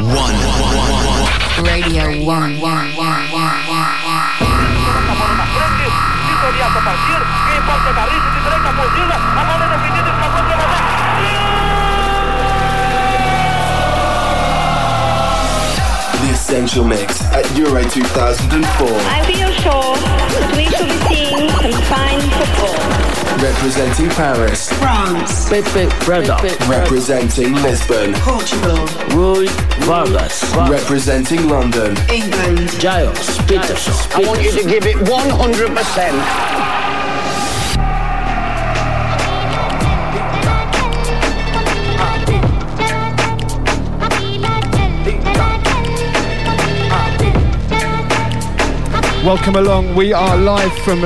One. Radio One. Sintonia para partir. Quem pode pegar isso de direita por. A bola defendida e para contra The Essential Mix at Euro 2004. I feel sure that we shall be seeing some fine football. Representing Paris. France. Pepe Prada. Representing Lisbon. Portugal. Rui Vargas. Representing London. England. Gilles Peterson. I want you to give it 100%. Welcome along. We are live from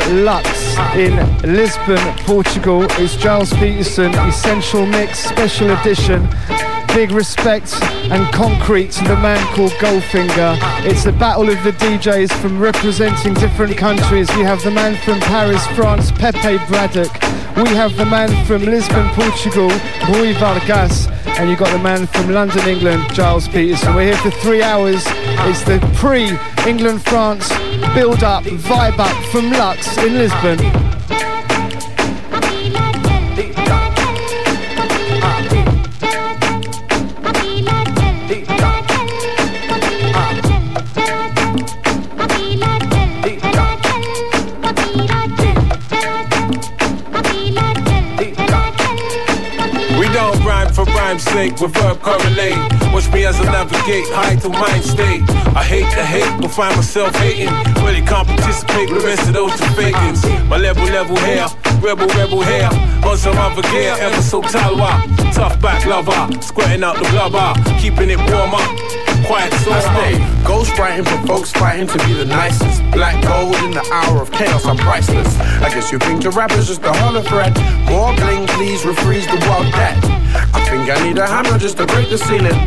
In Lisbon, Portugal. It's Gilles Peterson, Essential Mix Special Edition. Big respect and concrete to the man called Goldfinger. It's the battle of the DJs from representing different countries. We have the man from Paris, France, Pepe Bradock. We have the man from Lisbon, Portugal, Rui Vargas. And you've got the man from London, England, Gilles Peterson. We're here for three hours. It's the pre-England France build up, vibe up from Lux in Lisbon. With verb correlate. Watch me as I navigate high to mind state. I hate the hate, but find myself hating. Really can't participate the rest of those two fakings. My level, level hair, rebel, rebel hair. On some other gear, ever so talwa. Tough back lover, squirting out the blubber. Keeping it warm up, quiet so I stay ghost writing for folks fighting to be the nicest. Black gold in the hour of chaos, I'm priceless. I guess you think the rapper's just a hollow thread. More bling, please refreeze the world that. I think I need a hammer just to break the ceiling.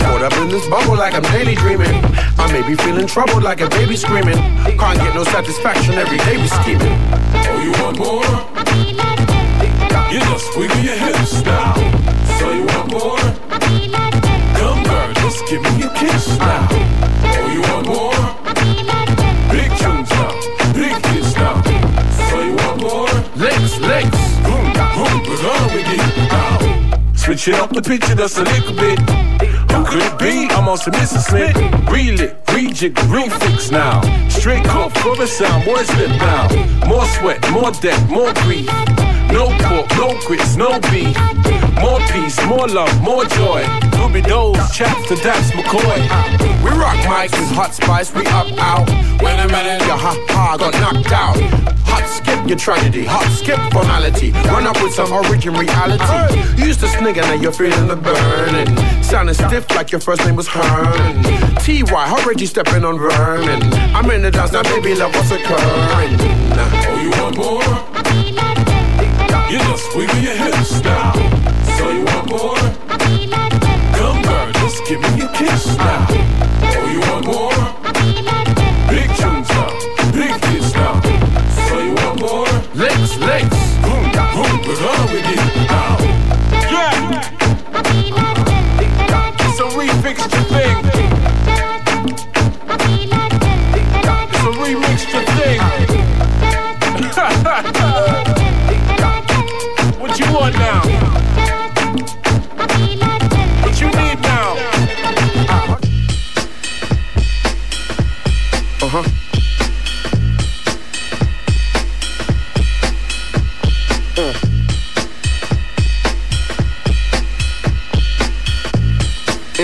Caught up in this bubble like I'm daily dreaming. I may be feeling troubled like a baby screaming. Can't get no satisfaction every day we scheming. Oh, you want more? You just wiggle your hips now. So you want more? Come girl, just give me a kiss now. Oh, you want more? Switching up the picture just a little bit. Who could it be? I'm on some Mr. Smith. Reel it, rejig, refix now. Straight cut for the sound, boys slip now. More sweat, more debt, more grief. No pork, no grits, no beef. More peace, more love, more joy. Ruby Doe's, chaps to Daps McCoy. We rock mics with hot spice, we up out. Wait a minute, your ha ha got knocked out. Hot skip your tragedy, hot skip formality. Run up with some origin reality. You used to snigger, now you're feeling the burning. Sounding stiff like your first name was Herman. TY, how Reggie stepping on vermin. I'm in the dance now, baby, love what's occurring. Oh, you want more? You just wiggle your hips now. So you want more? Come girl, just give me a kiss now. Oh, you want more? Big tunes now, big hits now. So you want more? Licks, licks. Boom, boom, we're gonna it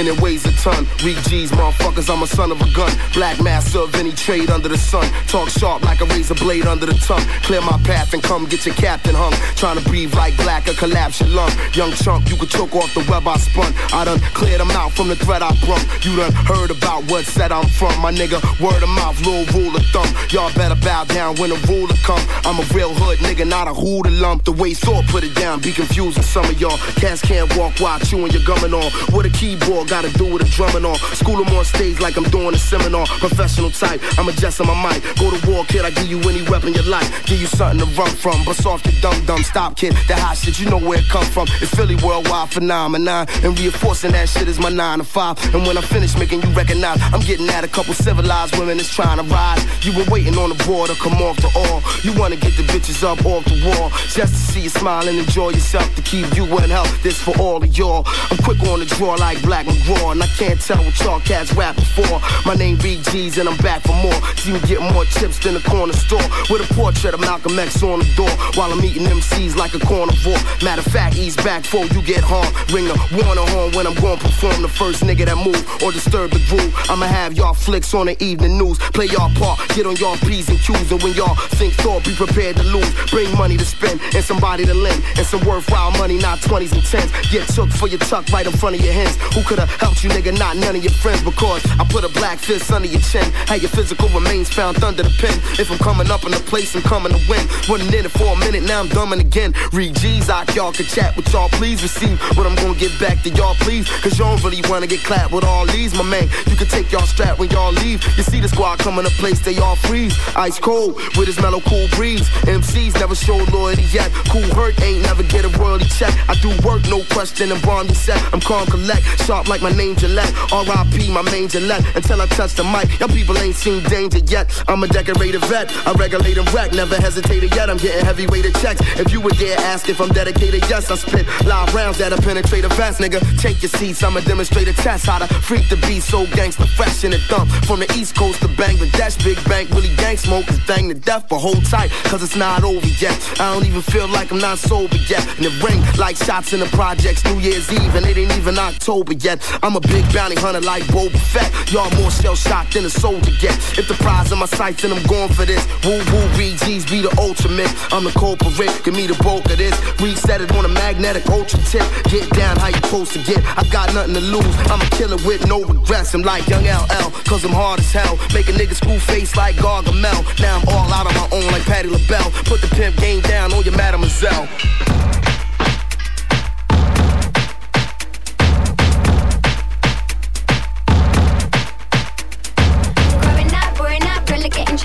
and it a ton. Weak G's, motherfuckers, I'm a son of a gun. Black master of any trade under the sun. Talk sharp like a razor blade under the tongue. Clear my path and come get your captain hung. Trying to breathe like black or collapse your lung. Young chunk, you could choke off the web I spun. I done cleared them out from the threat I brung. You done heard about what said I'm from. My nigga, word of mouth, little rule of thumb. Y'all better bow down when the ruler come. I'm a real hood nigga, not a hooter lump. The way Thor put it down, be confusing some of y'all. Cats can't walk while chewing your gumming on. With a keyboard, gotta do with a drumming on. School them on stage like I'm doing a seminar. Professional type, I'm adjusting my mic. Go to war, kid, I give you any weapon you like. Give you something to run from. Bust off your dumb dumb. Stop, kid. That hot shit, you know where it come from. It's Philly worldwide phenomenon. And reinforcing that shit is my nine to five. And when I finish making you recognize, I'm getting at a couple civilized women that's trying to ride. You were waiting on the border, come off the all. You wanna get the bitches up off the wall. Just to see you smile and enjoy yourself. To keep you in health. This for all of y'all. I'm quick on the draw like Black McGraw. And I can't tell what y'all cats rap before. My name BG's and I'm back for more. See me get more chips than the corner store. With a portrait of Malcolm X on the door. While I'm eating MCs like a carnivore. Matter of fact, ease back before you get harmed. Ring the warner horn when I'm to perform the first nigga that move or disturb the groove. I'ma have y'all flicks on the evening news. Play y'all part, get on y'all P's and Q's. And when y'all think thought, be prepared to lose. Bring money to spend and somebody to lend. And some worthwhile money, not 20s and 10s. Get took for your tuck right in front of your hands. Who could've helped you, nigga? Not none of your friends. Because I put a black fist under your chin. How your physical remains found under the pen. If I'm coming up in the place, I'm coming to win. Wasn't in it for a minute, now I'm dumbing again. Read G's out, y'all can chat with y'all. Please receive what I'm gonna get back to y'all, please. Cause y'all don't really wanna get clapped with all these, my man. You can take y'all strap when y'all leave. You see the squad coming to place, they all freeze. Ice cold with his mellow cool breeze. MCs never show loyalty yet. Cool hurt ain't never get a royalty check. I do work, no question, and bomb you set. I'm calm, collect, sharp like my name Gillette. R.I.P. my main Gillette. Until I touch the mic, y'all people ain't seen danger yet. I'm a decorated vet, I regulate and wreck. Never hesitated yet, I'm getting heavyweighted checks. If you would dare ask if I'm dedicated, yes, I spit live rounds that'll penetrate a vest, nigga. Take your seats, I'ma demonstrate a test how to freak the beat so gangsta fresh in the dump. From the east coast to Bangladesh, big bank, really gang smoke is bang to death, but hold tight, cause it's not over yet. I don't even feel like I'm not sober yet. And it ring like shots in the projects, New Year's Eve, and it ain't even October yet. I'm a big bounty hunter like Boba Fett. Y'all more shell shocked than a soldier get. If the prize in my sights, then I'm going for this. Woo woo, BGs be the ultimate. I'm the culprit, give me the bulk of this. Reset it on a magnetic ultra tip. Get down how you supposed to get. I got nothing to lose. I'm a killer with no regrets. I'm like young LL, cause I'm hard as hell. Make a nigga school face like Gargamel. Now I'm all out on my own like Patti LaBelle. Put the pimp game down on your mademoiselle.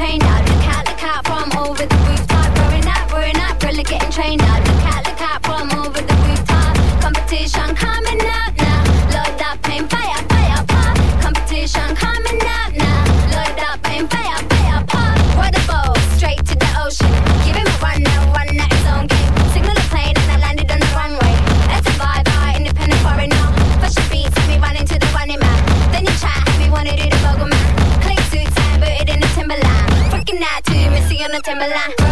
Trained out. Look out, look out from over the rooftop. Growing up, growing up, really getting trained out. On the Timberland.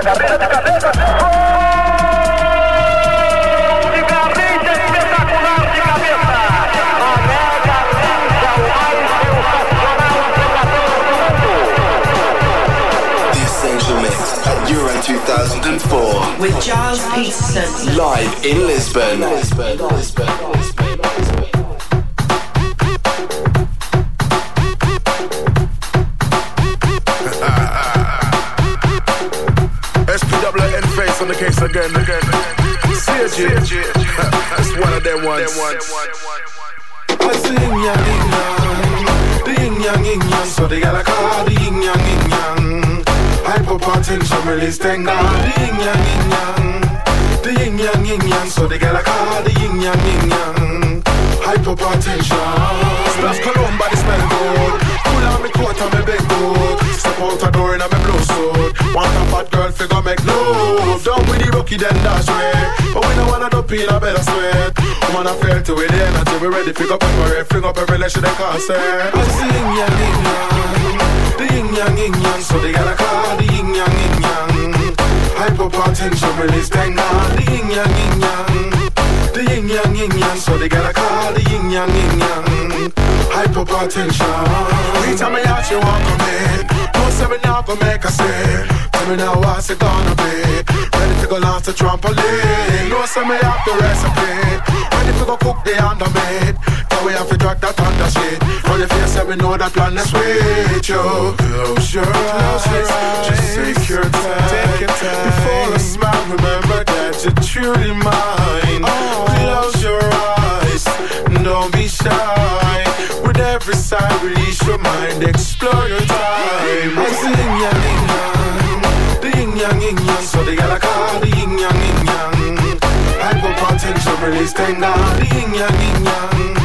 De cabeça. Gol de Garrincha, espetacular de cabeça. Mané Garrincha, o mais sensacional jogador do mundo. The Essential Mix at Euro 2004. With Gilles Peterson. Live in Lisbon. Lisbon. Lisbon. Face on the case again. CG, it's one of them ones. I sing yang yin yang, the yin yang yin yang, so they gotta call the yin yang yin yang. Hypertension release tenga, the yin yang yin yang, the yin yang yin yang, so they gotta call the yin yang yin yang. Hypertension. Splash cologne body smell good. Pull on me coat and me big boot. Step out a door in a me blue suit. Want a fat girl figure make love. Down with the rookie then dash way. But we don't wanna do peel a better sweat. Woman I feel to it the energy. We ready pick up every fling up every relation they can say. I sing yang yin yang. The yin yang yin yang. So they gotta call the yin yang yin yang. Hypertension release tenga. The yin yang yin yang. The yin yang yin yang, so they gotta call the yin yang yin yang. Hypertension. Anytime I ask you want come in, say me now go make a say. Tell me now what's it gonna be? Ready to go launch the trampoline. No say me have the recipe. Ready to go cook the undermade. Now we have to drag that under shit. From the face, let me know that plan is with you. Close your eyes, just take your time. Before the smile, remember that you're truly mine. Close your eyes, don't be shy. Release your mind, explore your time. I sing yang yin yang, the yin yang yin yang, so they gotta call the yin yang yin yang. Hypertension release tenga, the yin yang yin yang.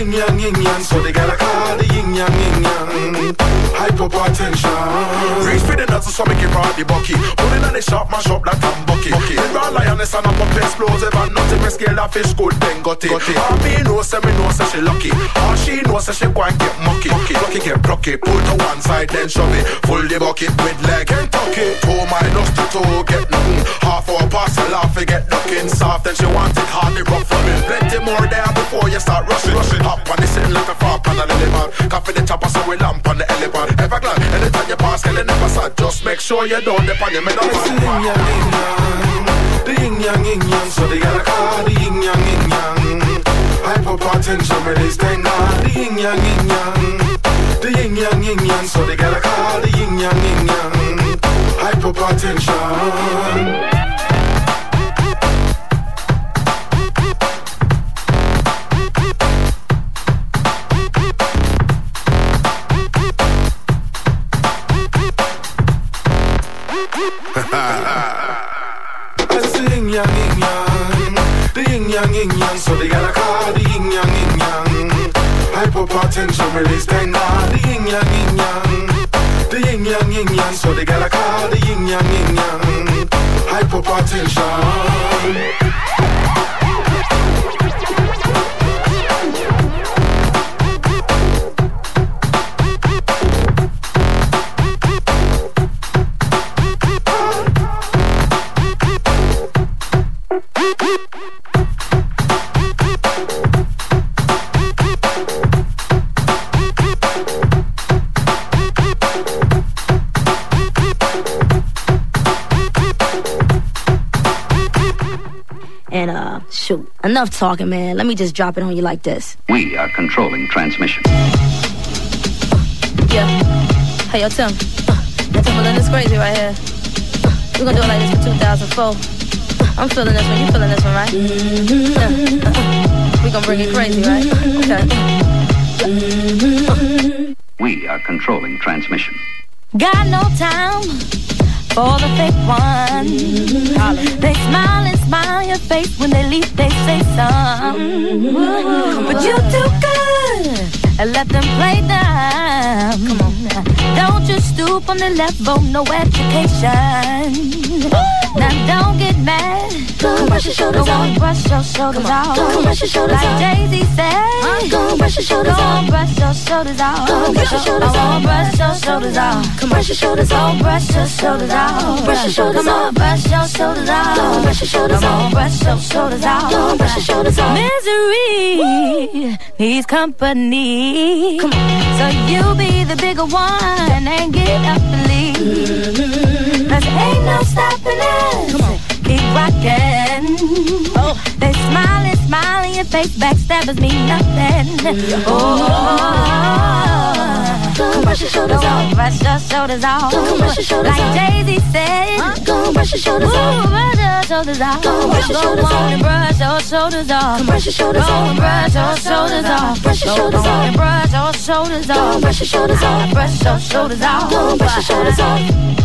Yin yang yin yang, so they gotta call the yin yang yin yang. Hypertension. Reach for the nuts so make it run the bucky. Pulling on the shop, mash up like I'm bucky. bucky. The raw lioness and up up explosive and nothing we scale that fish good then got it. Got it. All me know say me know say she lucky. All she know say she go and get mucky. mucky. Lucky get plucky. Pull to one side then shove it. Full the bucket with leg Kentucky. Two minus the two get nothing. Half pass a laugh get looking soft then she want it hard the rough rubbing. Plenty more there before you start rushing. rushing. Hop on the sitting like a frog on the elephant. Coffee the chopper so we lamp on the elephant. Ever glad anytime you pass, girl, you never sad. Just make sure you don't dip on your middle. It's the yin yang yin yang, the yin yang yin yang, so they gotta call the yin yang yin yang. Hypertension release tenga, the yin yang yin yang, the yin yang yin yang, so they gotta call the yin yang yin yang. Hypertension. Yang yin yang, the yin yang yin yang, so they gotta call the yin yang yin yang. Hypertension release tenga, the yin yang yin yang, the yin yang yin yang, so they gotta call the yin yang yin yang. Hypertension. Shoot, enough talking, man. Let me just drop it on you like this. We are controlling transmission. Yeah. Hey, yo, Tim. Uh, that Timberland is crazy right here. Uh, we're gonna do it like this for 2004. Uh, I'm feeling this one. You feeling this one, right? Yeah. Uh, we gonna bring it crazy, right? Okay. We are controlling transmission. Got no time for the fake one. They smile and smile your face when they leave, they say some. But you too good and let them play dumb. Come on. Don't you stoop on the level, no education. Now don't get mad. Go brush your shoulders Go off. brush your shoulders off. Go brush your shoulders like off. Jay-Z said. Go brush brush your shoulders off. Brush your shoulders off. Brush your shoulders off. Brush your shoulders off. Come brush your shoulders off. Brush your shoulders off. Brush your shoulders off. Brush your shoulders off. Brush your shoulders off. Brush your shoulders off. Brush your shoulders off. Misery needs company. Come on. So you be the bigger one and get up and leave. Cause ain't no stopping us. Come on. Keep rocking. Oh, they smile and smile your face. Backstabbers mean nothing. Oh. Go brush your shoulders off. Brush your shoulders off. Go brush your shoulders off. Like Jay-Z said. Go brush your shoulders off. Brush your shoulders off. Go brush your shoulders off. Brush your shoulders off. Brush your shoulders off. Brush your shoulders off. Brush your shoulders off. Brush your shoulders off. Brush your shoulders off. Brush your shoulders off. Go brush your shoulders off.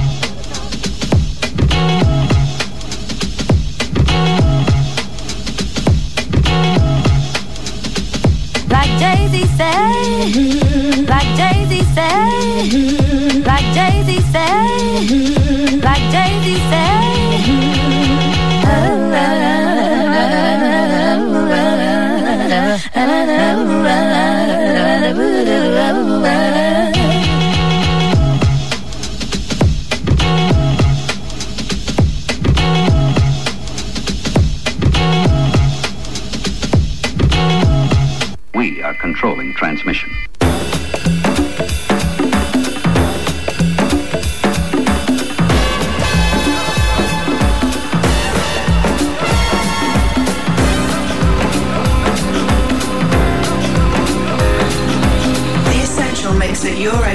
Jay-Z like. We are controlling transmission.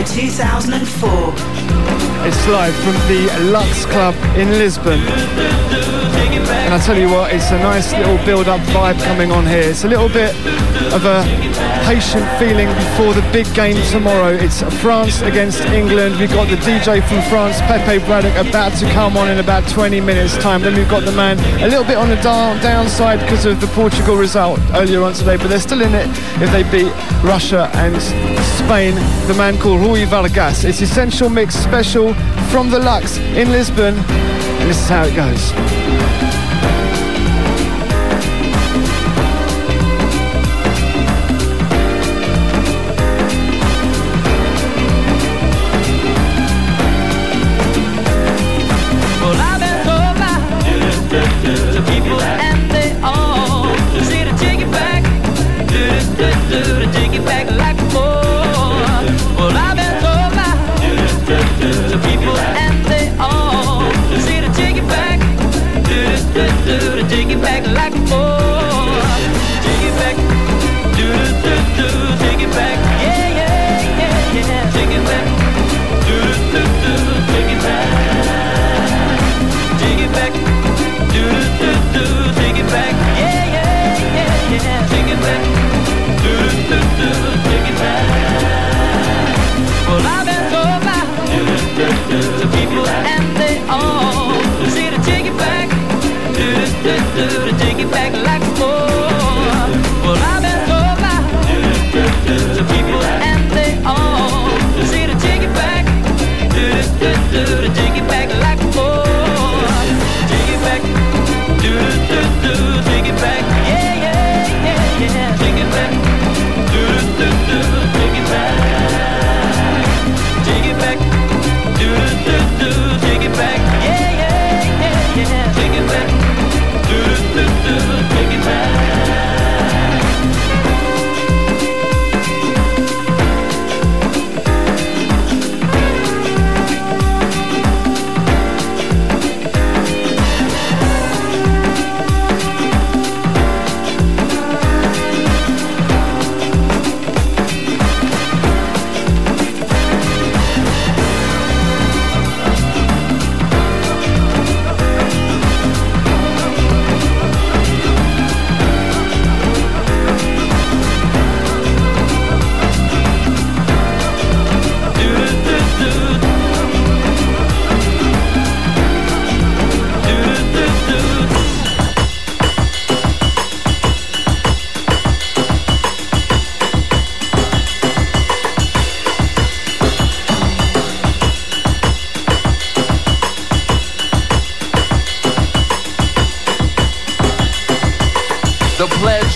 Euro 2004. It's live from the Lux Club in Lisbon. And I tell you what, it's a nice little build-up vibe coming on here. It's a little bit of a patient feeling before the big game tomorrow. It's France against England. We've got the DJ from France, Pepe Bradock, about to come on in about 20 minutes time. Then we've got the man a little bit on the down, downside because of the Portugal result earlier on today, but they're still in it if they beat Russia and Spain. The man called Rui Vargas. It's Essential Mix special from the Lux in Lisbon. And this is how it goes.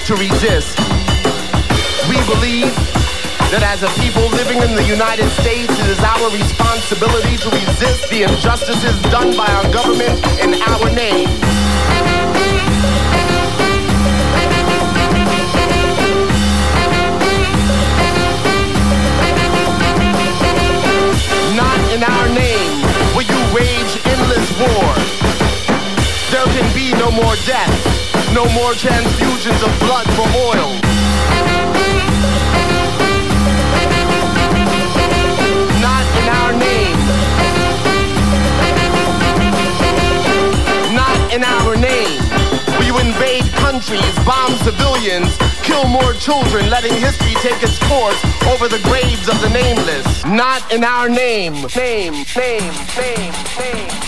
To resist. We believe that as a people living in the United States, it is our responsibility to resist the injustices done by our government in our name. Not in our name will you wage endless war. There can be no more death, no more transfusions of blood for oil. Not in our name. Not in our name. You invade countries, bomb civilians, kill more children, letting history take its course over the graves of the nameless? Not in our name. Name, name, name, name.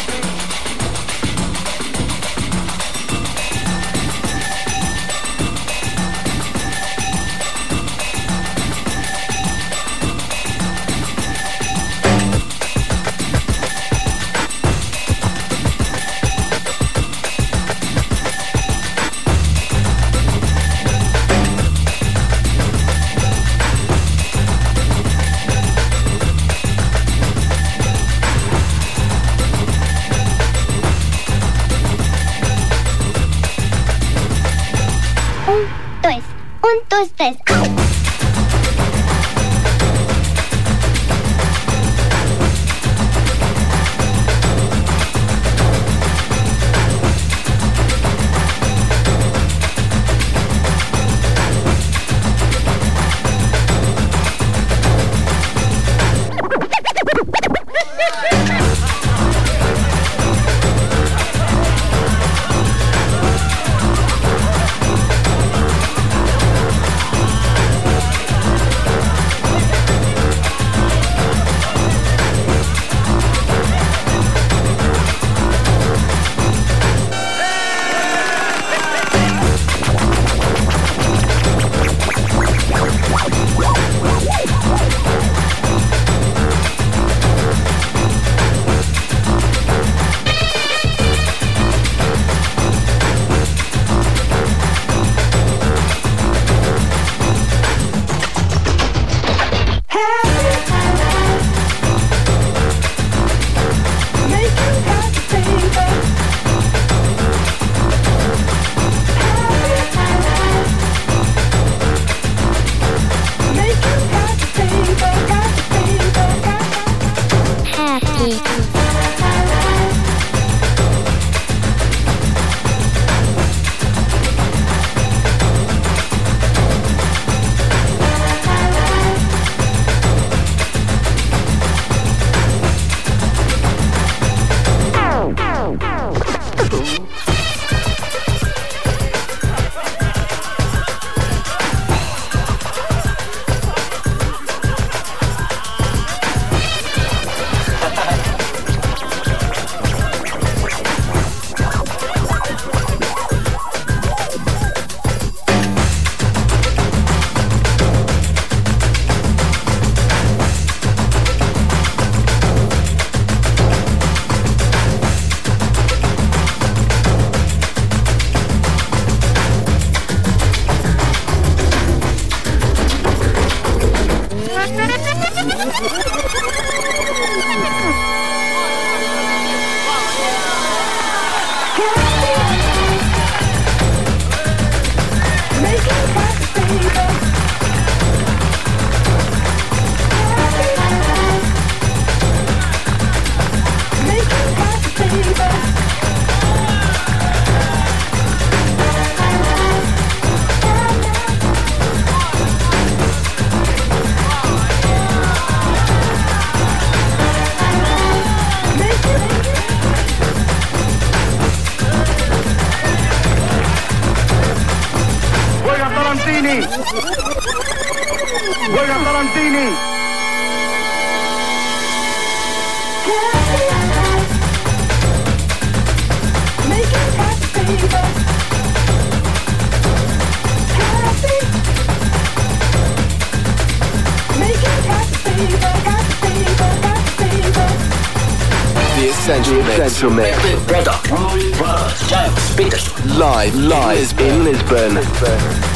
Essential Mix. Essential Mix. Big Brother, Brothers, Gilles, Live, live in Lisbon.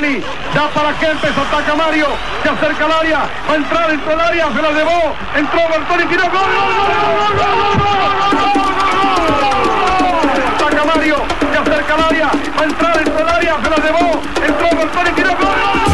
Bertoni. Ya para Kempes, ataca Mario. Se acerca al área. Va a entrar dentro del área. Se la llevó. Entró Bertoni. Tiró. ¡Gol, gol, Mario. Se acerca al área. Va a entrar dentro del área. Se la llevó. Entró Bertoni. Tiró. ¡Gol, gol, gol!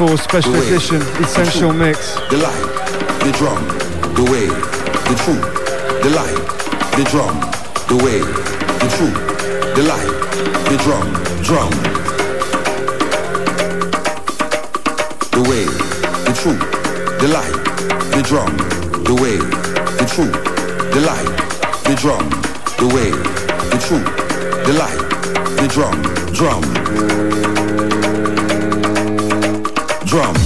2004 special edition essential mix. The light, the drum, the wave, the truth, the light, the drum, the wave, the truth, the light, the drum, drum. The wave, the truth, the light, the drum, the wave, the truth, the light, the drum, the wave, the truth, the light, the drum, drum drum. Drum.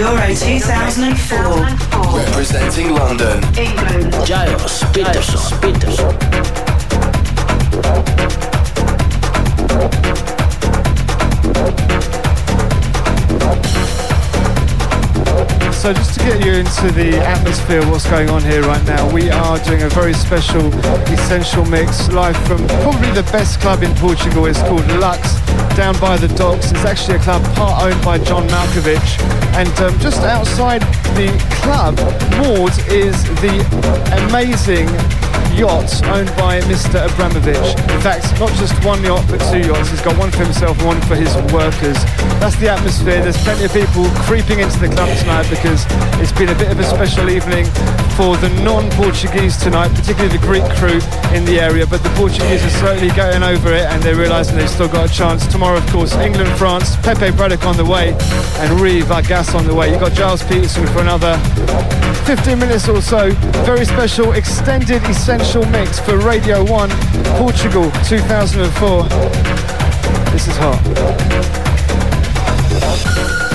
Euro 2004. Representing London. England. Gilles Peterson. Peterson. So just to get you into the atmosphere what's going on here right now, we are doing a very special essential mix live from probably the best club in Portugal. It's called Lux, down by the docks. It's actually a club part owned by John Malkovich. And um, just outside the club, moored is the amazing yacht owned by Mr. Abramovich. In fact, not just one yacht, but two yachts. He's got one for himself and one for his workers. That's the atmosphere. There's plenty of people creeping into the club tonight because it's been a bit of a special evening for the non-Portuguese tonight, particularly the Greek crew in the area. But the Portuguese are slowly going over it and they're realising they've still got a chance. Tomorrow, of course, England, France, Pepe Bradock on the way and Rui Vargas on the way. You've got Gilles Peterson for another 15 minutes or so. Very special extended essential mix for Radio 1 Portugal 2004. This is hot. The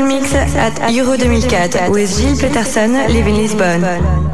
Mix at Euro 2004 with Gilles Peterson, live in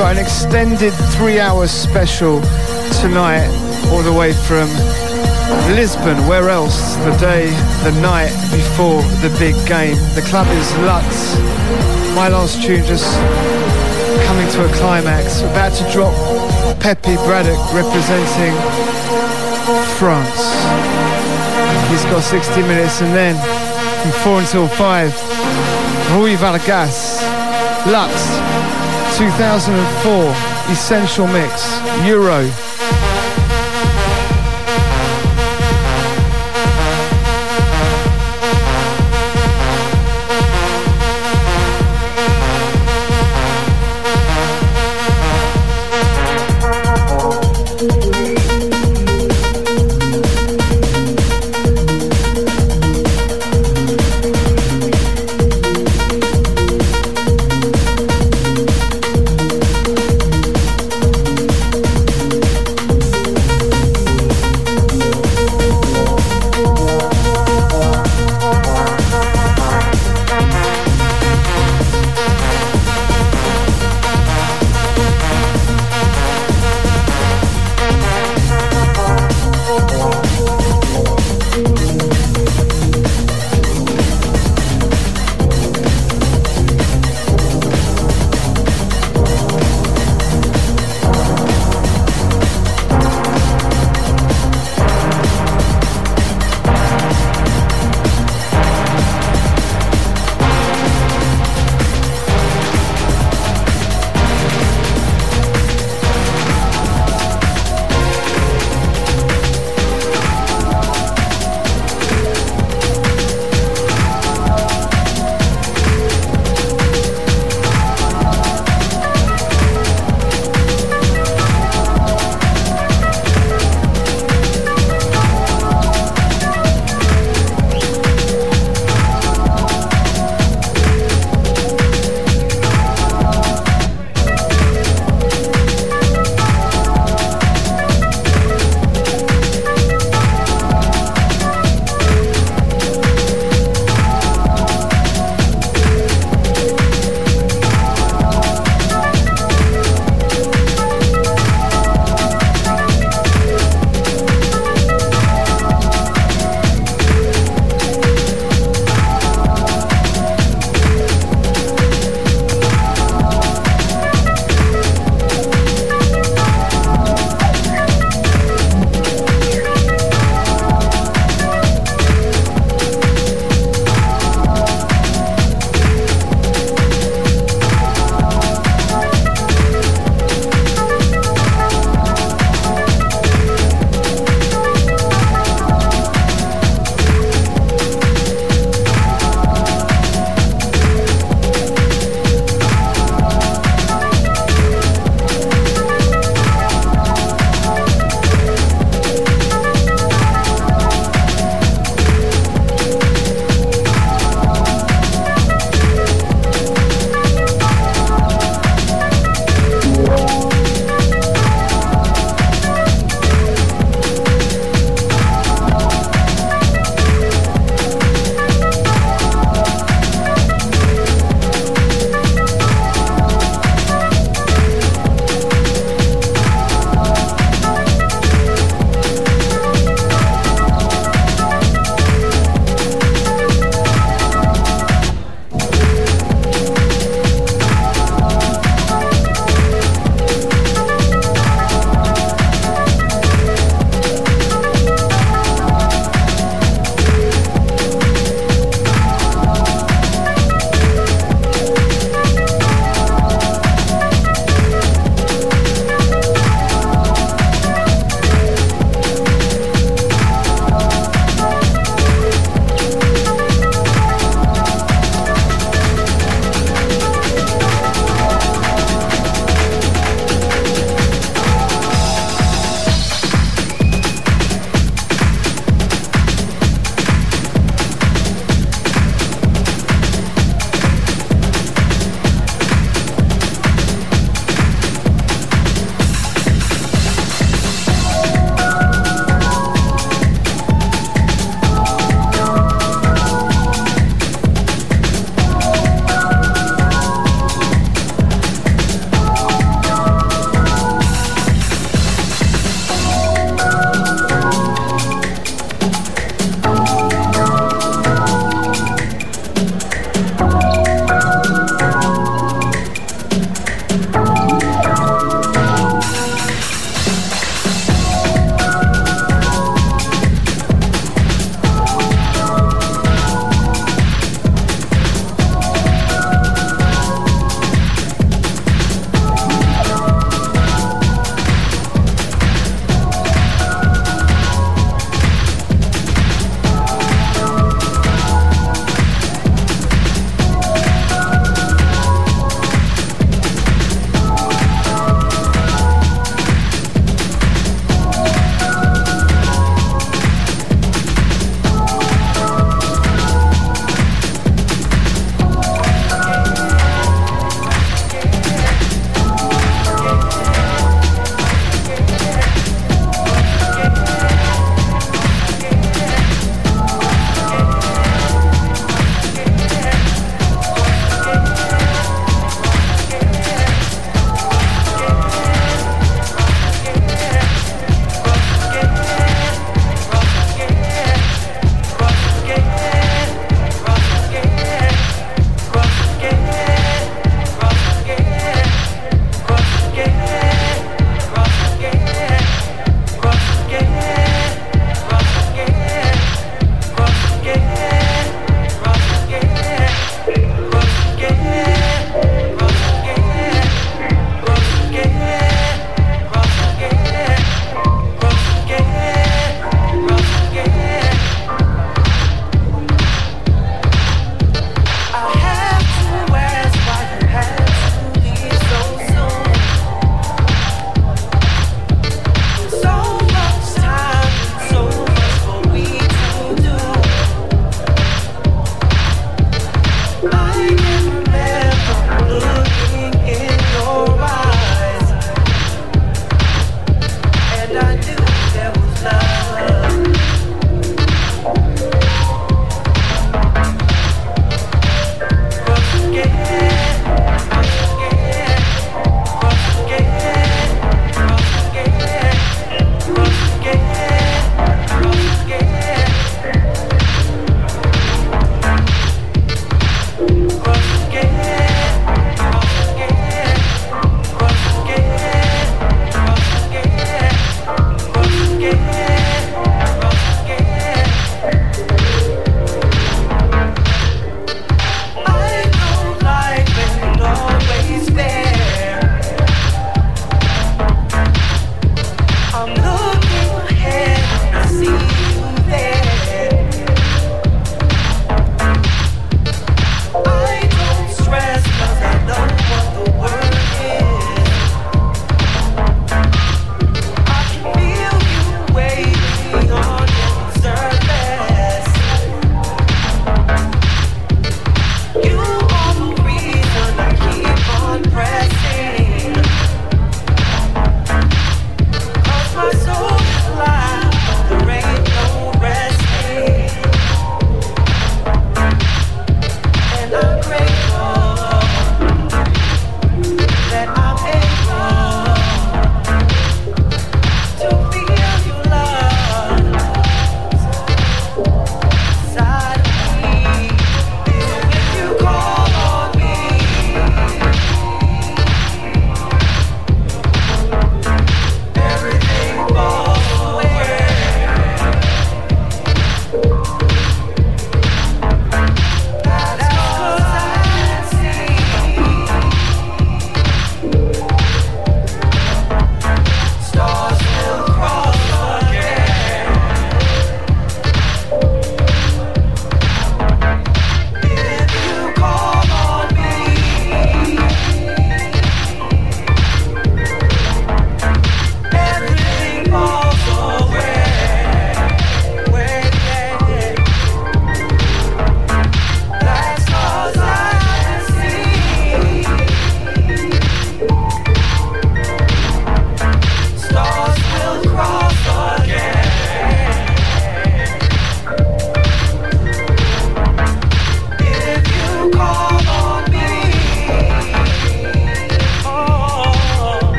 got an extended three hour special tonight, all the way from Lisbon. Where else? The day, the night before the big game. The club is Lux. My last tune just coming to a climax. About to drop Pepe Bradock representing France. He's got 60 minutes and then from 4 until 5 Rui Vargas, Lux, 2004, Essential Mix, Euro.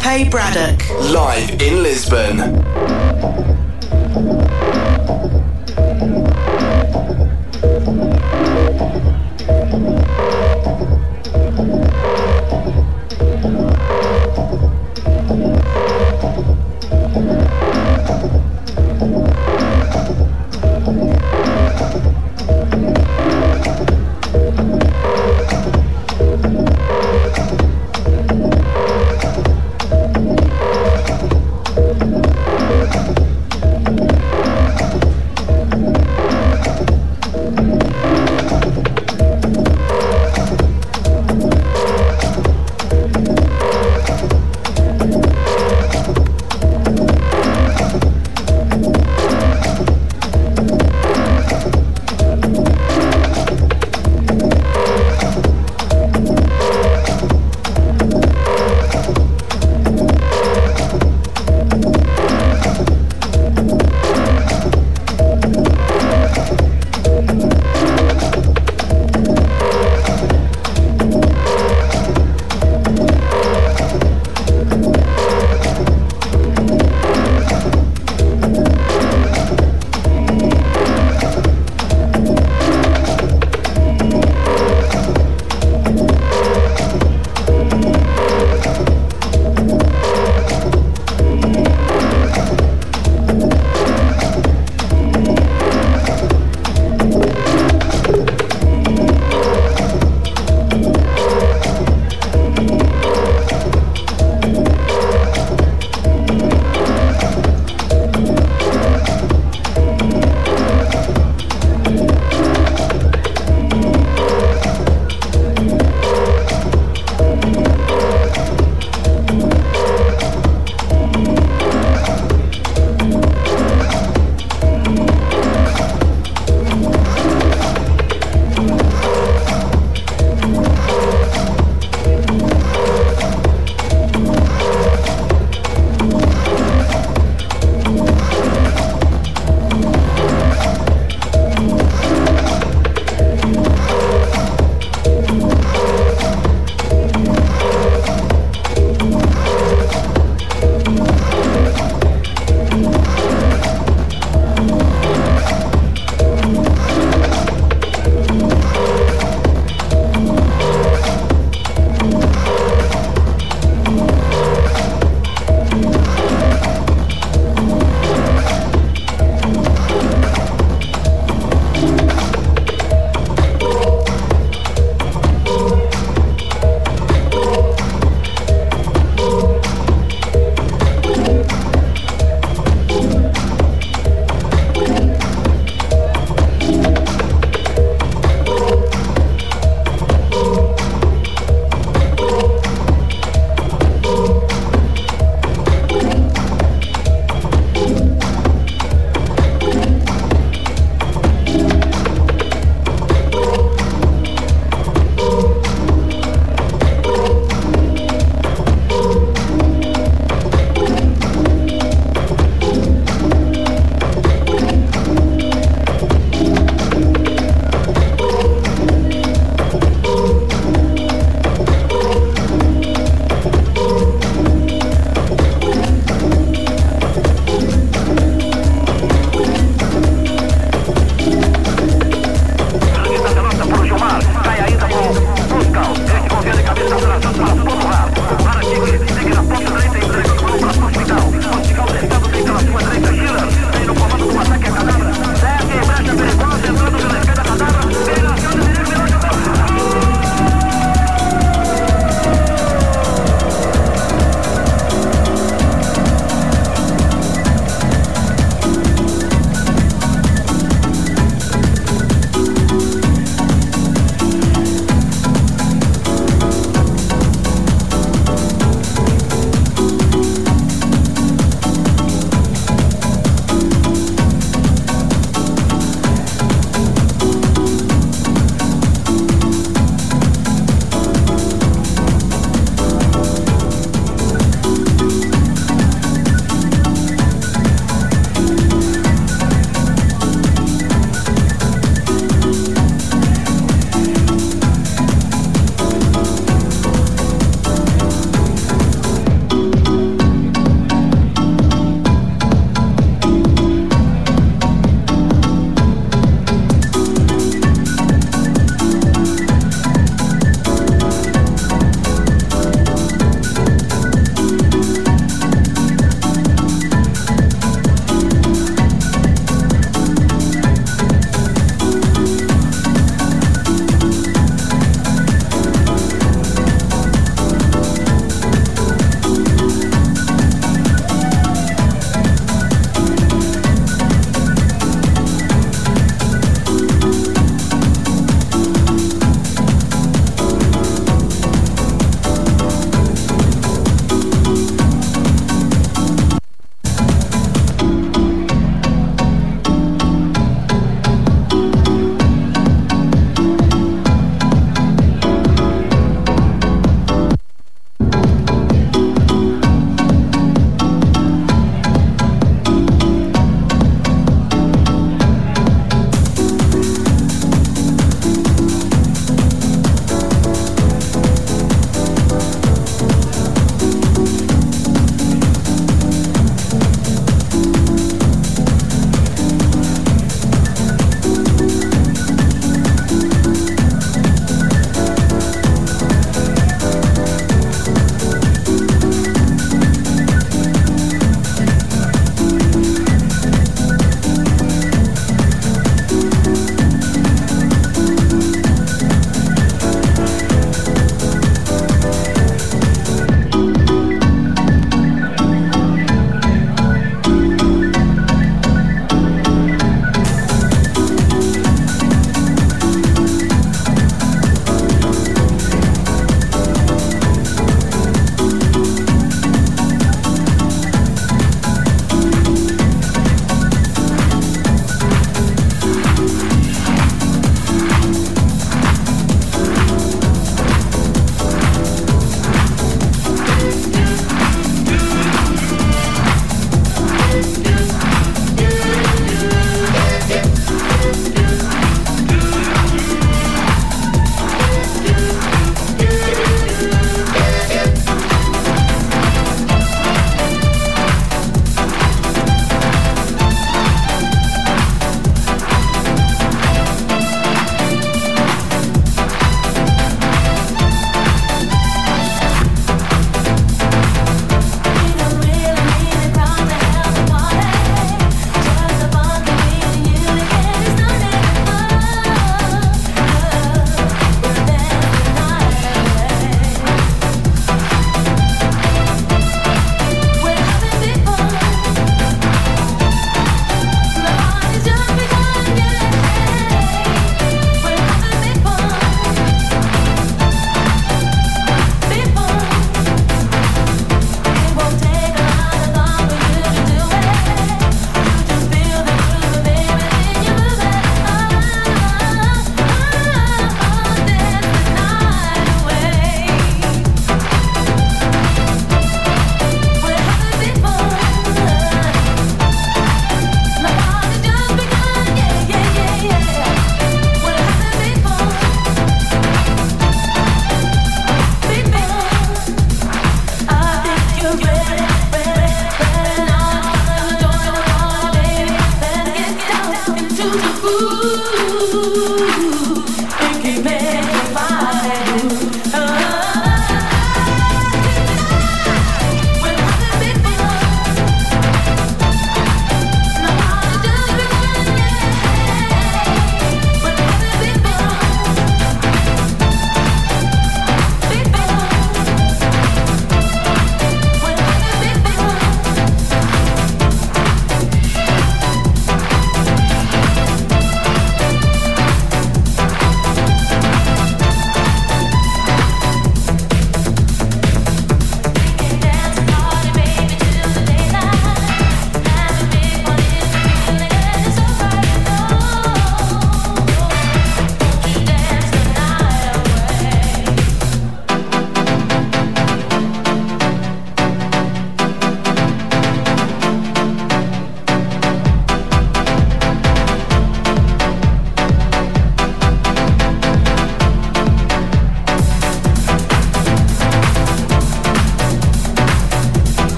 Pepe Bradock. Live in Lisbon.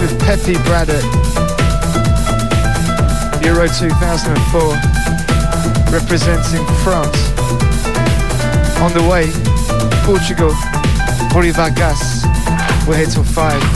With Pepe Bradock. Euro 2004, representing France. On the way, Portugal, Rui Vargas. We're here till 5.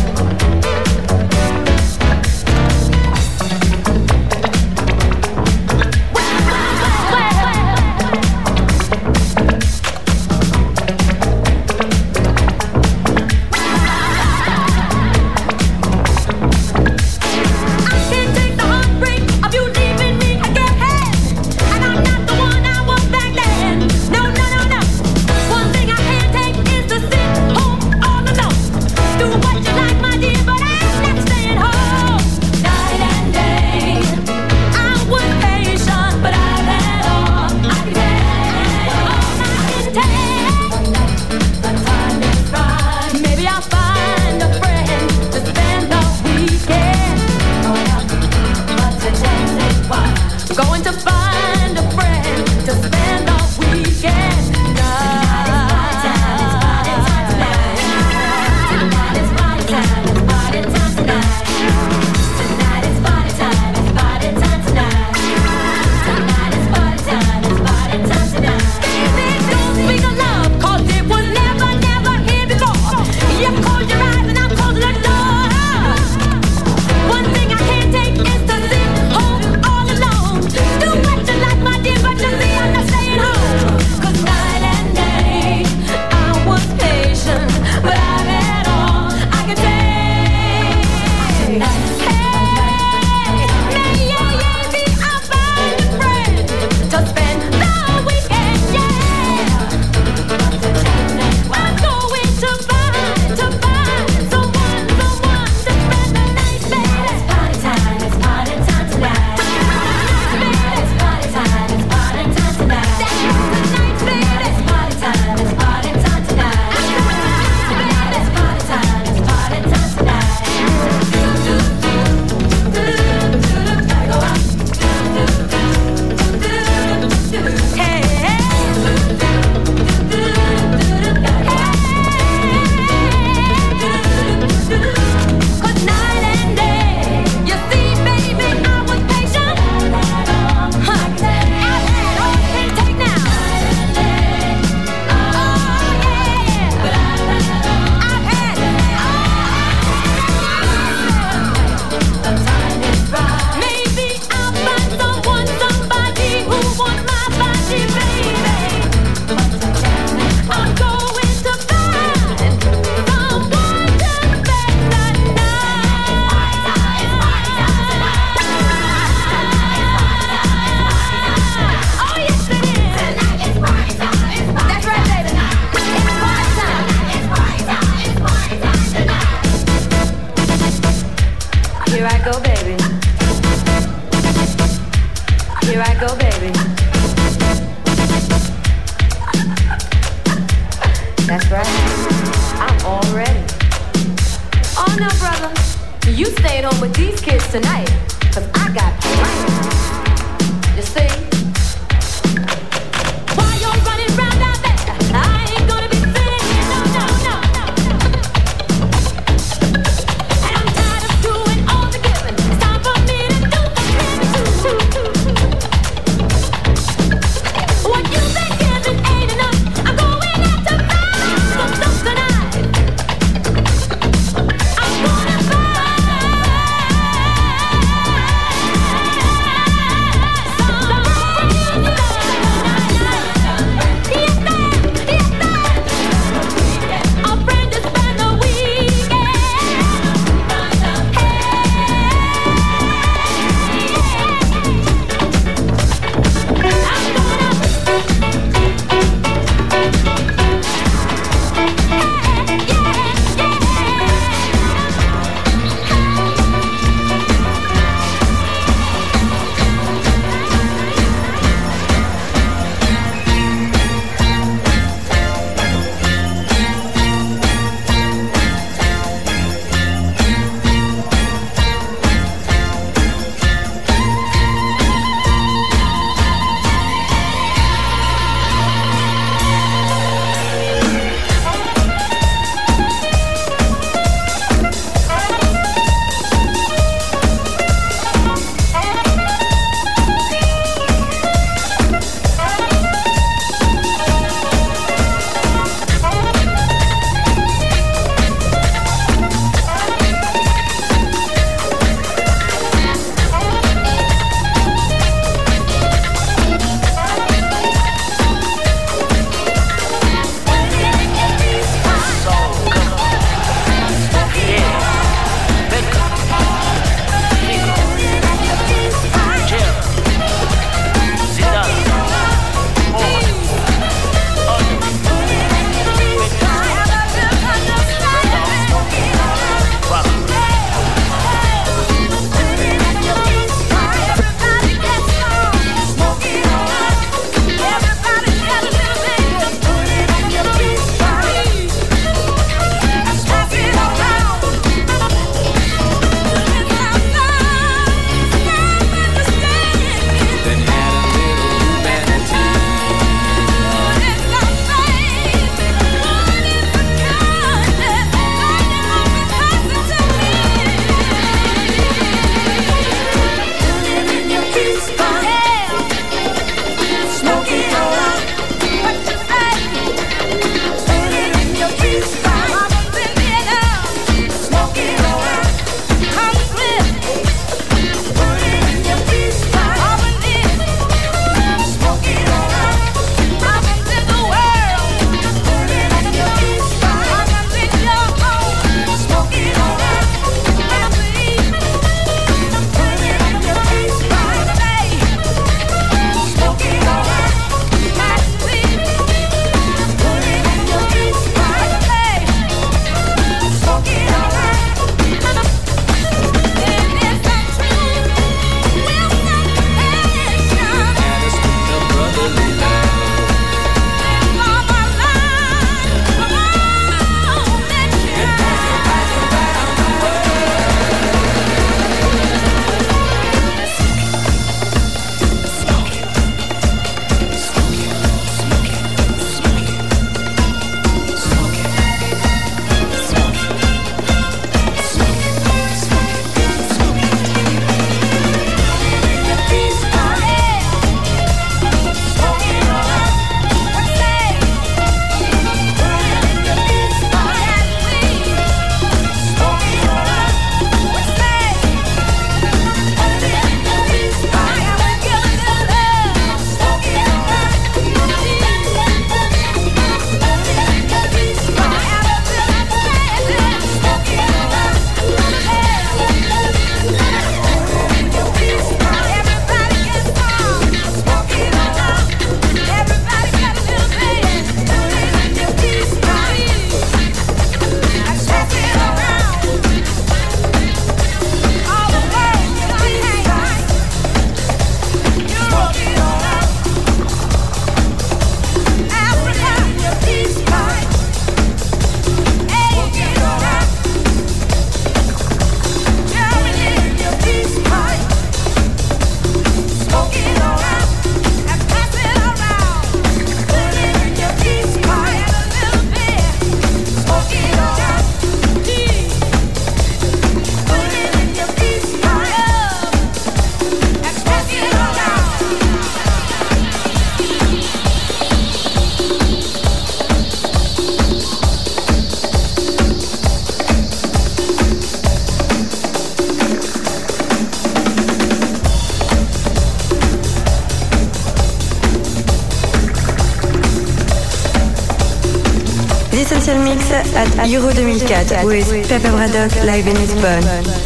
With Pepe Braddock live in Lisbon.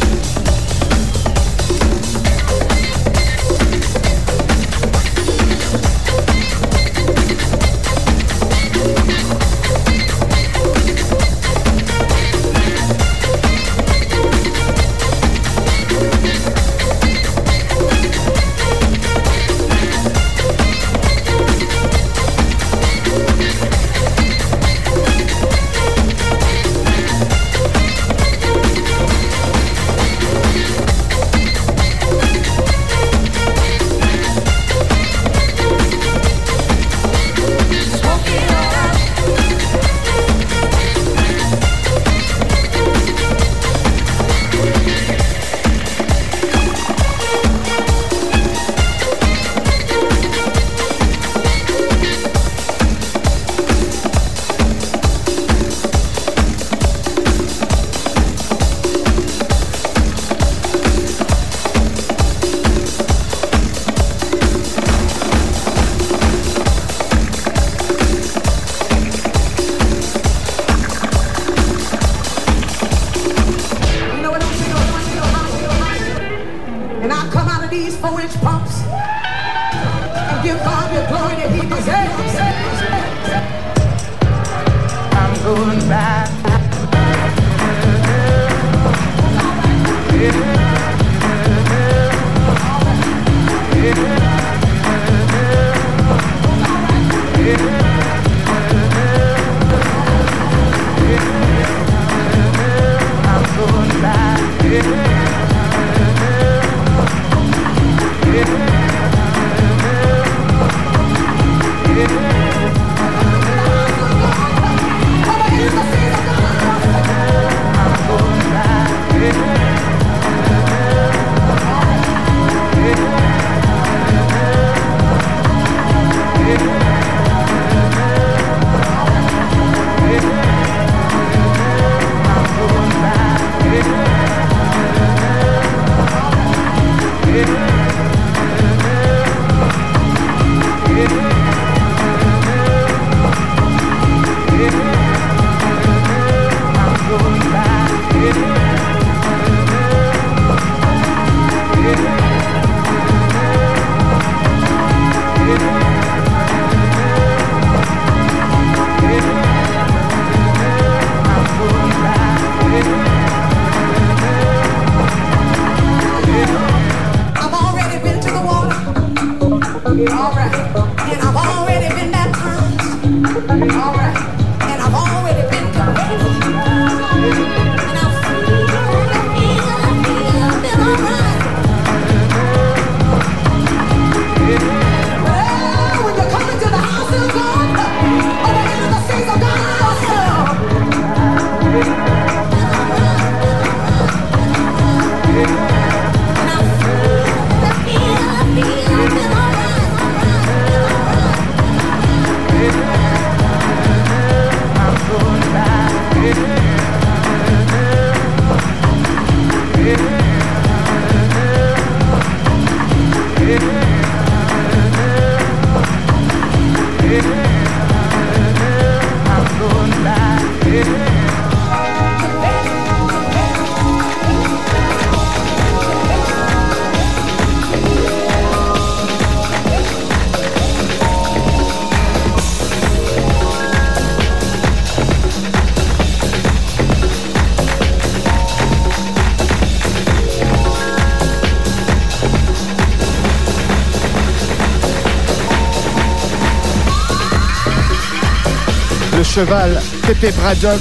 Cheval Pepe Braddock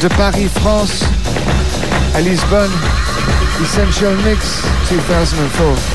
de Paris, France à Lisbonne. Essential Mix 2004.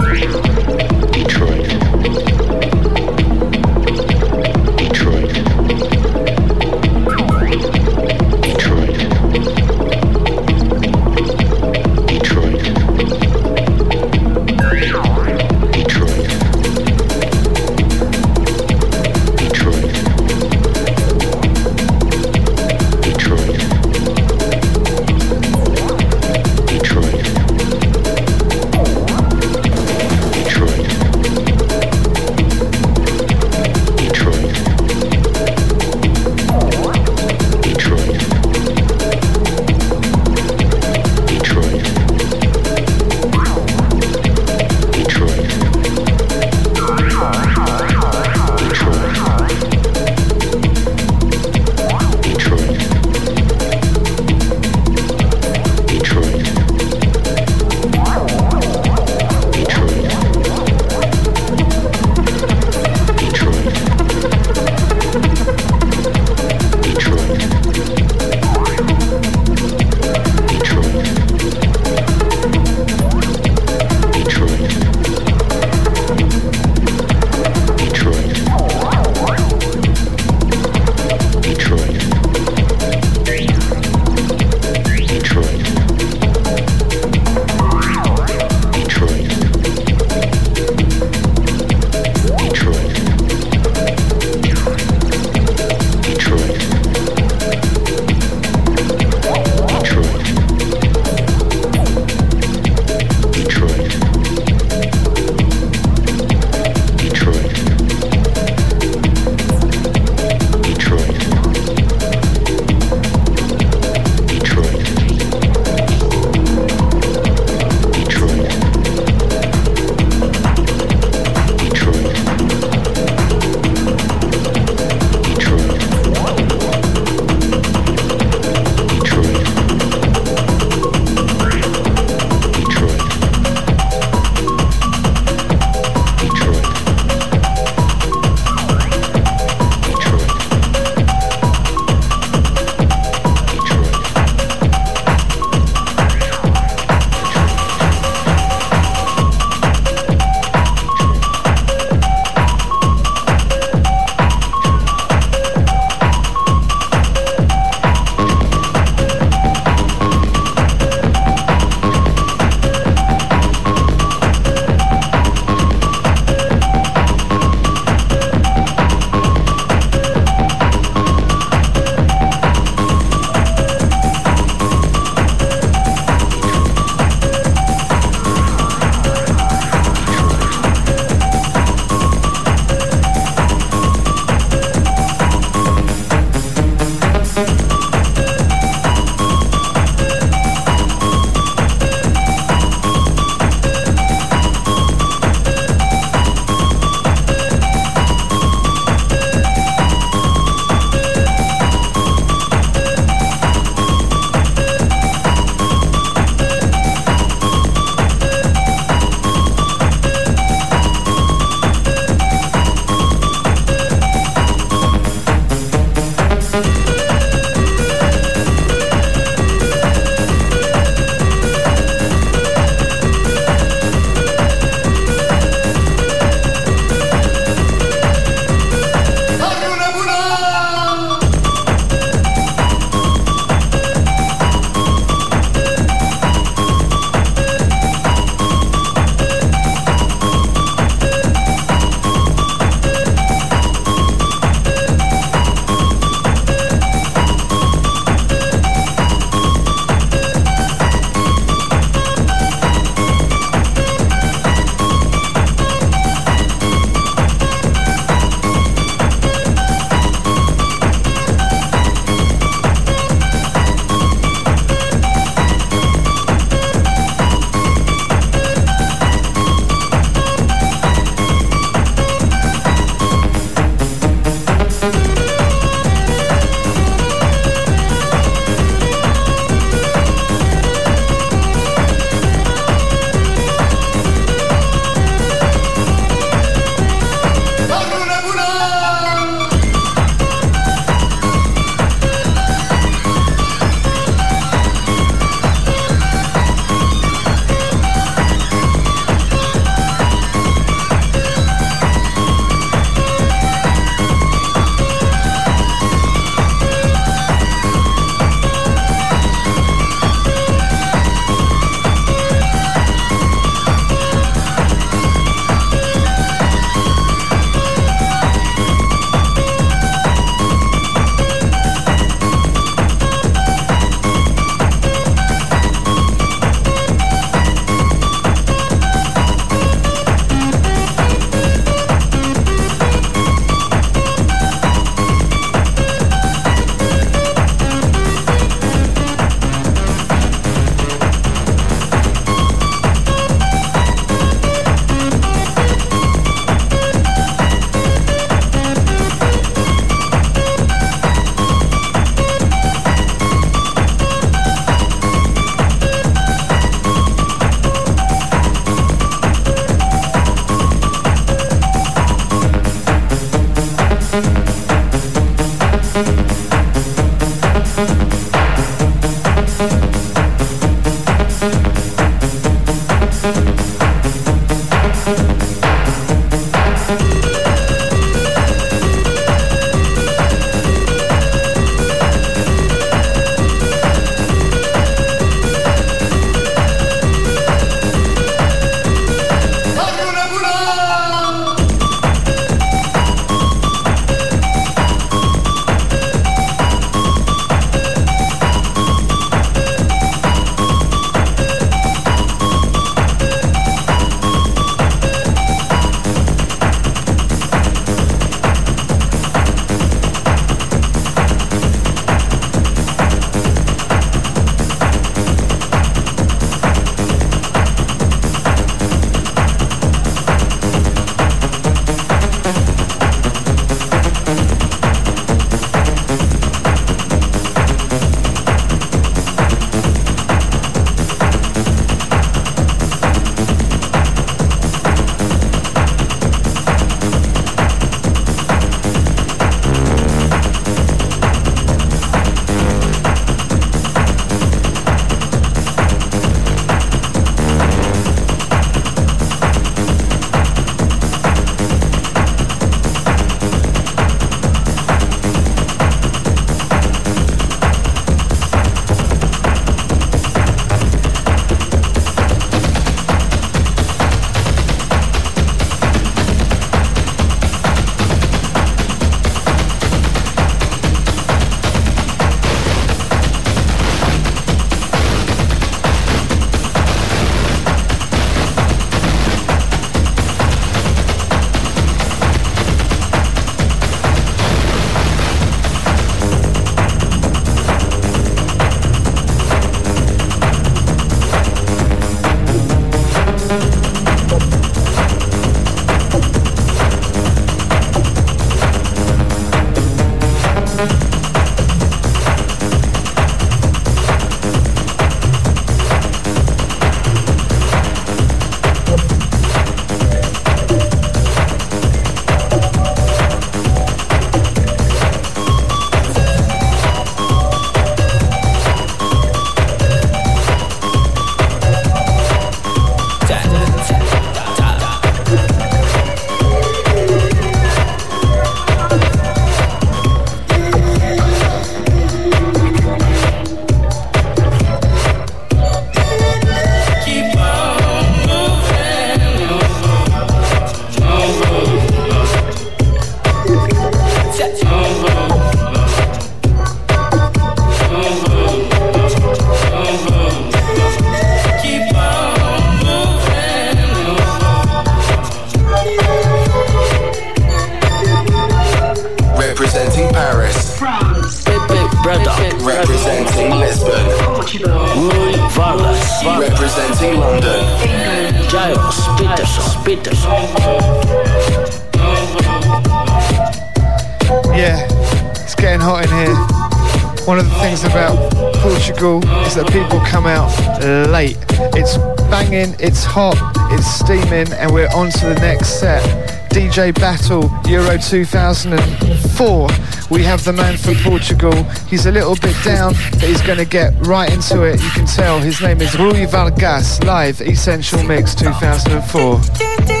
DJ Battle Euro 2004. We have the man from Portugal. He's a little bit down, but he's going to get right into it. You can tell his name is Rui Vargas, live Essential Mix 2004.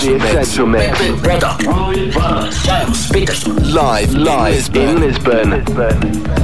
Essential The Mix. Essential Mix. Brother, Peterson. Live, live in Lisbon.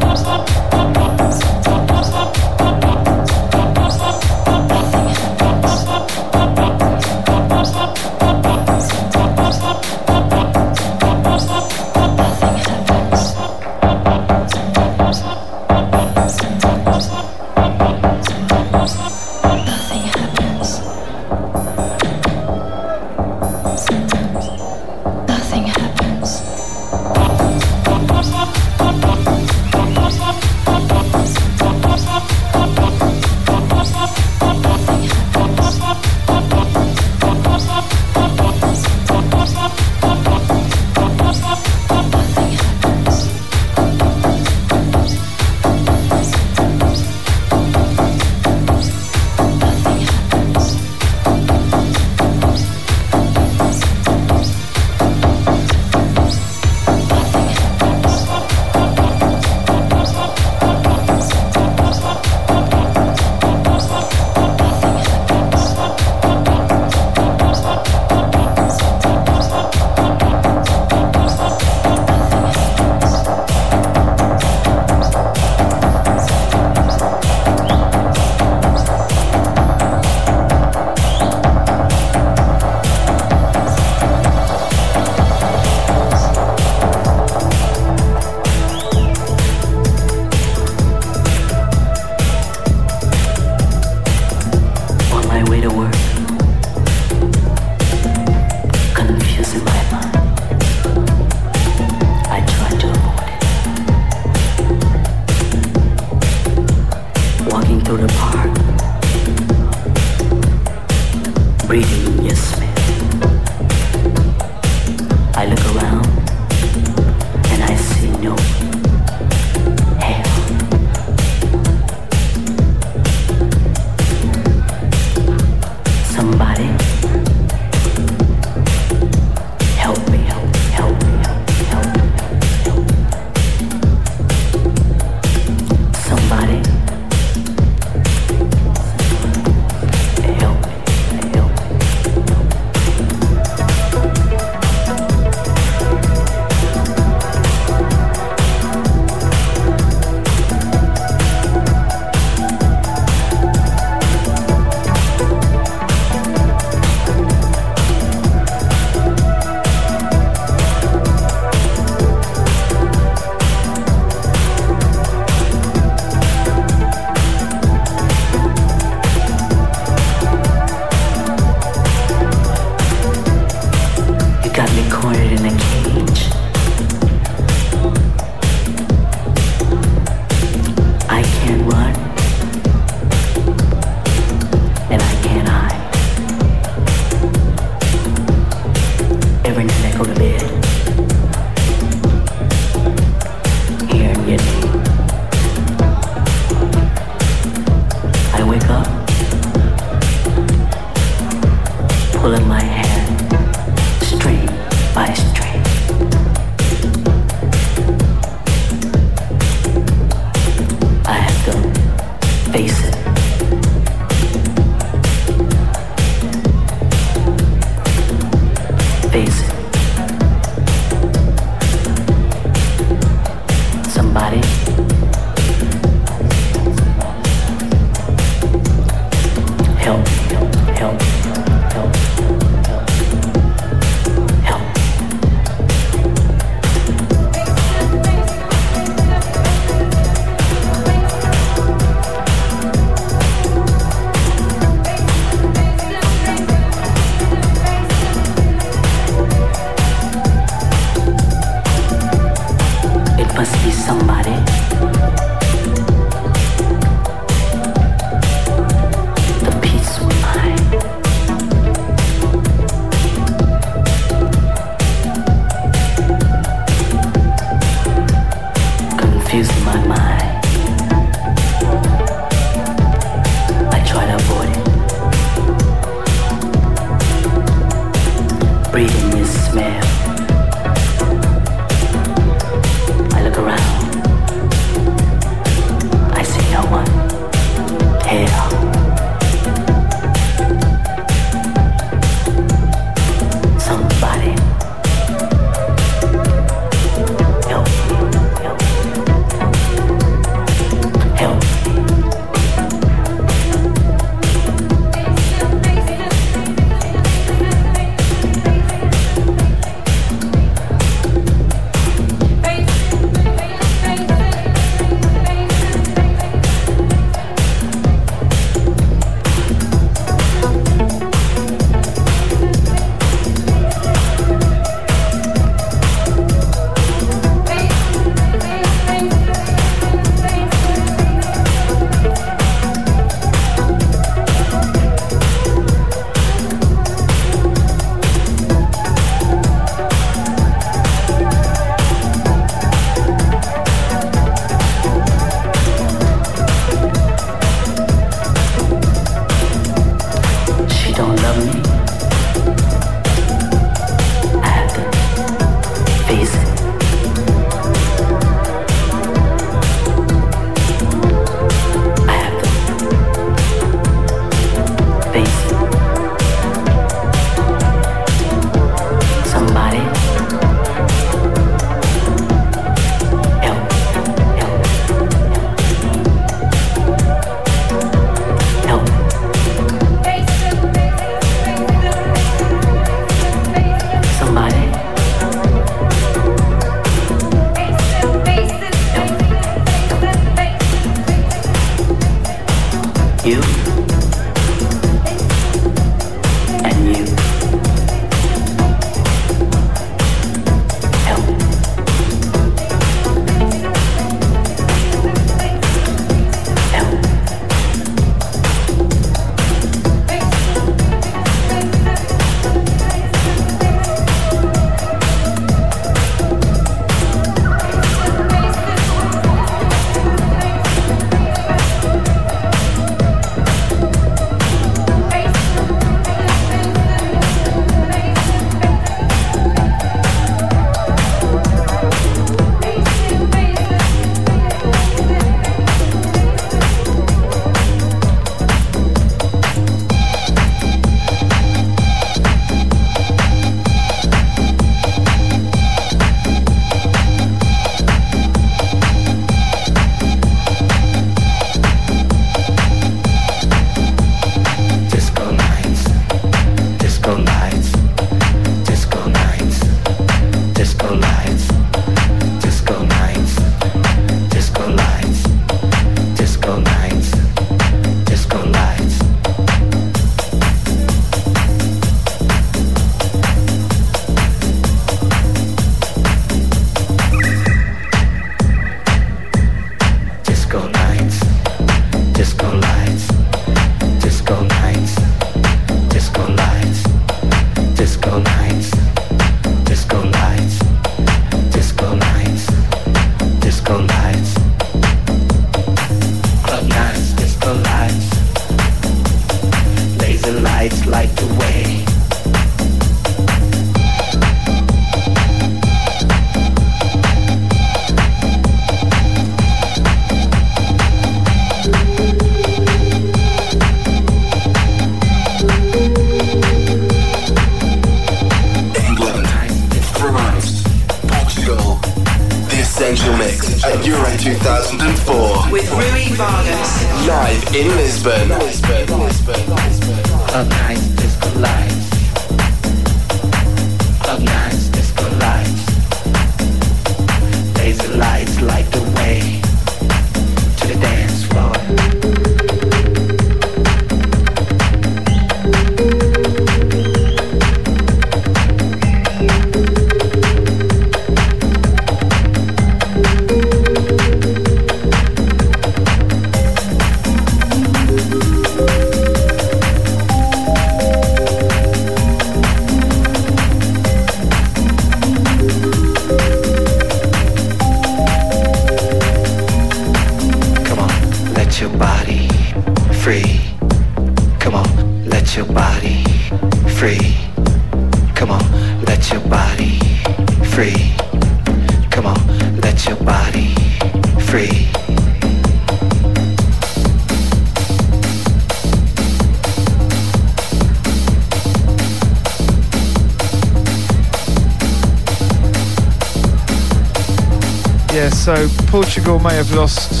Portugal may have lost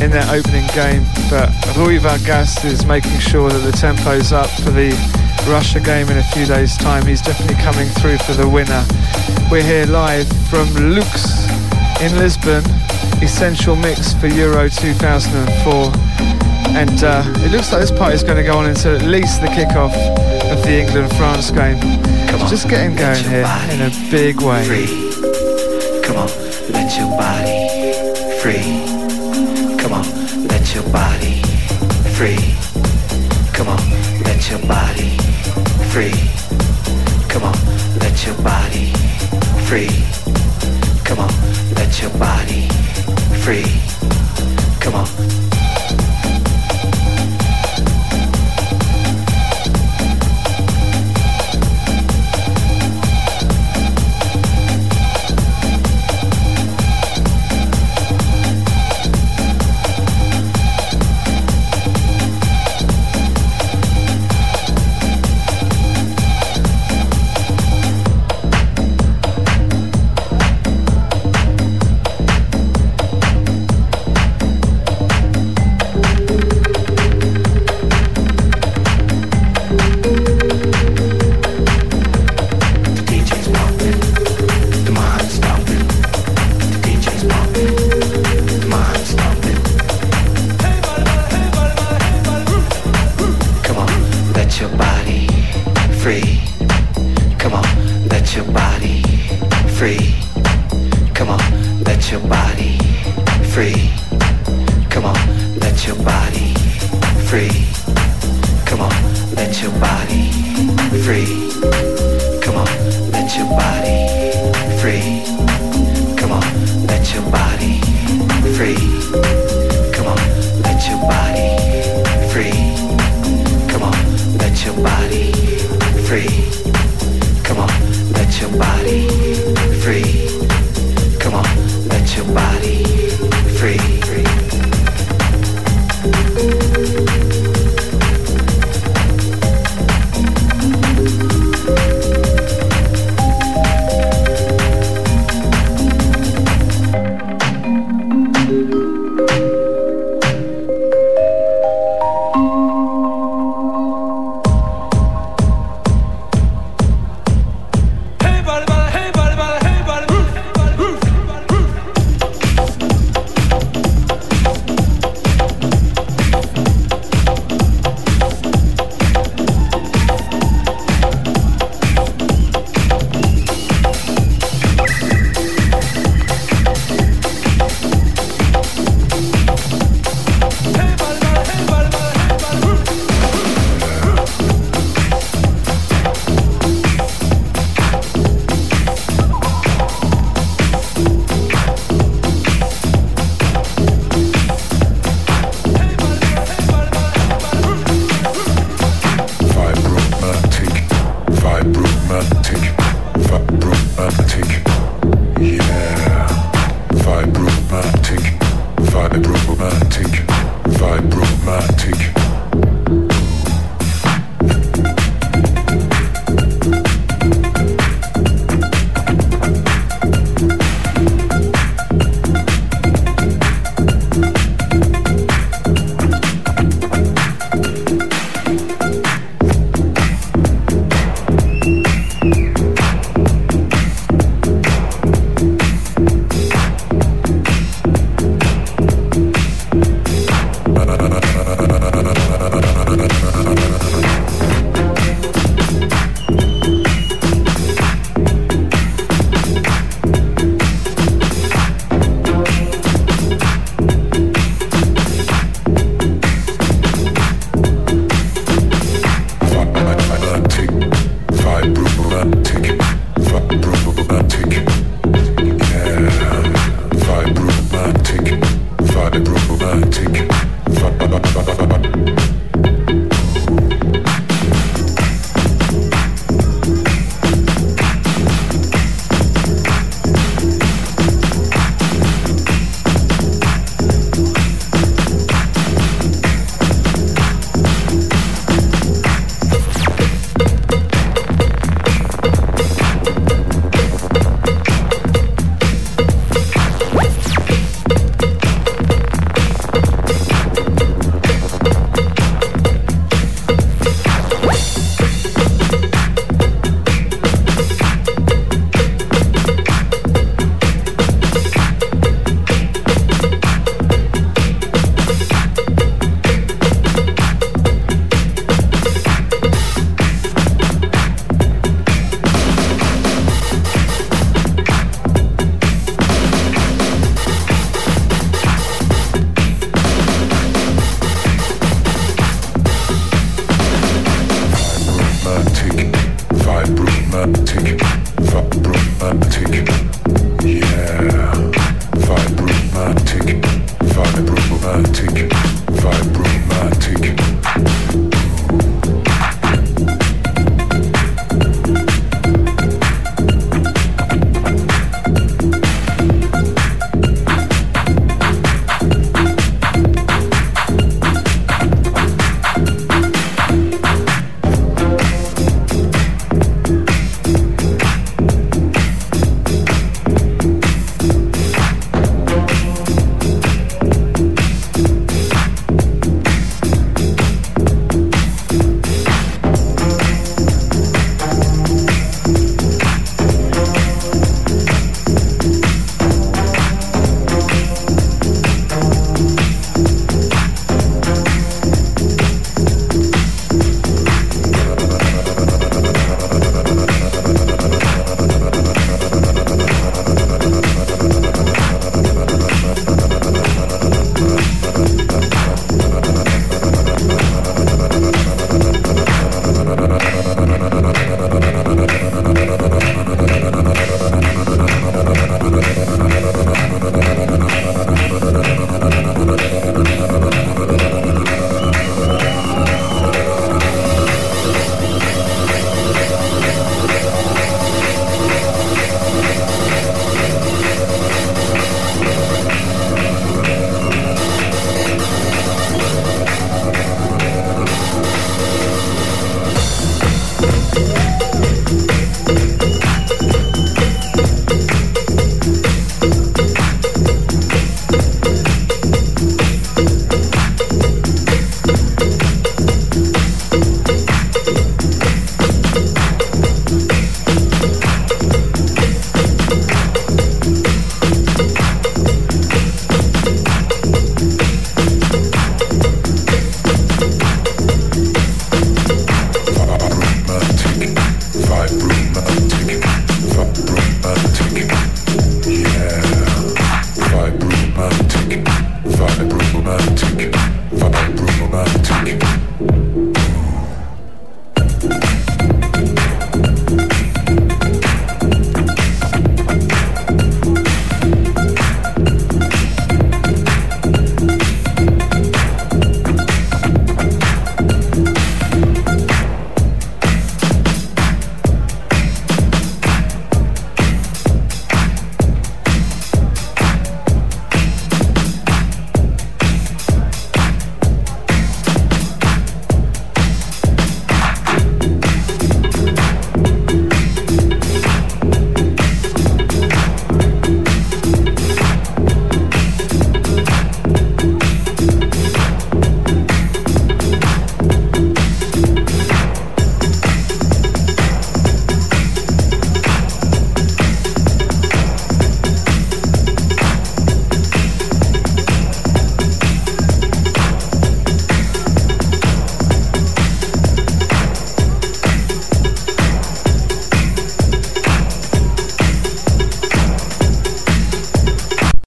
in their opening game, but Rui Vargas is making sure that the tempo's up for the Russia game in a few days' time. He's definitely coming through for the winner. We're here live from Lux in Lisbon, Essential Mix for Euro 2004. And uh, it looks like this party is going to go on until at least the kickoff of the England-France game. It's just getting going here in a big way. Come on, let your body free. Come on, let your body free. Come on, let your body free. Come on, let your body free. Come on, let your body free.